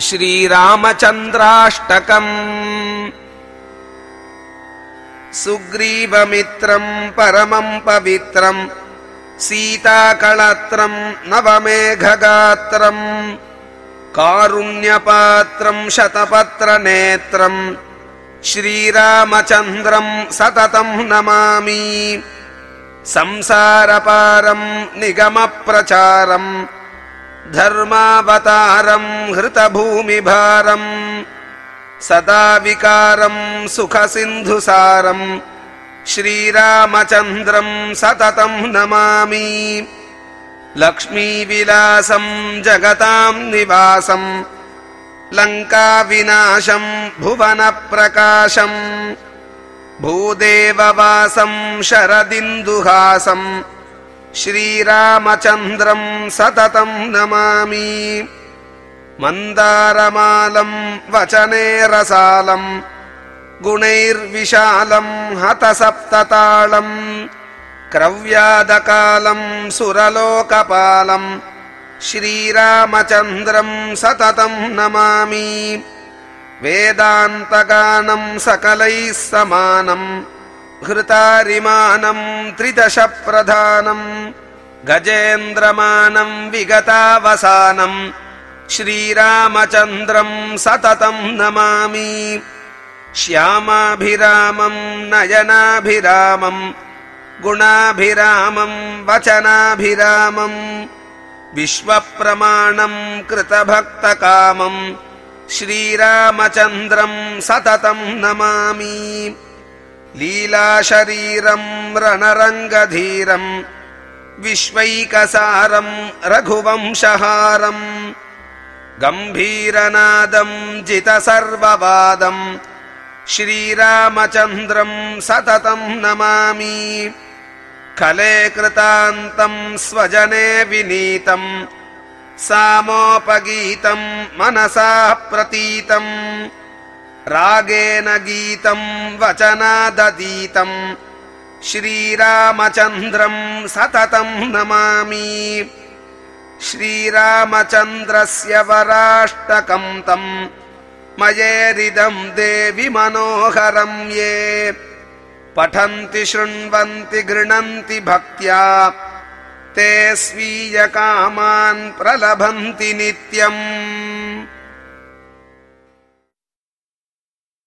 श्रीरामचन्द्राष्टकम् सुग्रीवमित्रम् परमम् पवित्रम् सीताकळत्रम् नवमेघगात्रम् कारुण्यपात्रम् शतपत्रनेत्रम् श्रीरामचन्द्रम् सततम् नमामि। संसारपारम् निगमप्रचारम् धर्मावतारम् हृतभूमिभारम् सदा विकारम् सुखसिन्धुसारम् श्रीरामचन्द्रम् सततम् नमामि। लक्ष्मीविलासम् जगताम् निवासम् लङ्काविनाशम् भुवनप्रकाशम् भूदेववासम् शरदिन्दुहासम् श्रीरामचन्द्रम् सततम् नमामि। मन्दारमालम् वचने रसालम् गुणैर्विशालम् हतसप्तताळम् क्रव्यादकालम् सुरलोकपालम् श्रीरामचन्द्रम् सततम् नमामि। वेदान्तगानम् सकलैः समानम् घृतारिमानम् त्रिदशप्रधानम् गजेन्द्रमानम् विगतावसानम् श्रीरामचन्द्रम् सततम् नमामि। श्यामाभिरामम् नयनाभिरामम् गुणाभिरामम् वचनाभिरामम् विश्वप्रमाणम् कृतभक्तकामम् श्रीरामचन्द्रम् सततम् नमामि लीलाशरीरम् रणरङ्गधीरम् विश्वैकसारम् रघुवंशहारम् गम्भीरनादम् जितसर्ववादम् श्रीरामचन्द्रम् सततम् नमामि। खले कृतान्तम् स्वजने विनीतम् सामोपगीतम् मनसा प्रतीतम् रागेन गीतम् वचनादतीतम् श्रीरामचन्द्रम् सततम् नमामि। श्रीरामचन्द्रस्य वराष्टकम् तम् मयेरिदम् देवि मनोहरम् ये। पठन्ति शृण्वन्ति गृणन्ति भक्त्या। ते स्वीयकामान् प्रलभन्ति नित्यम्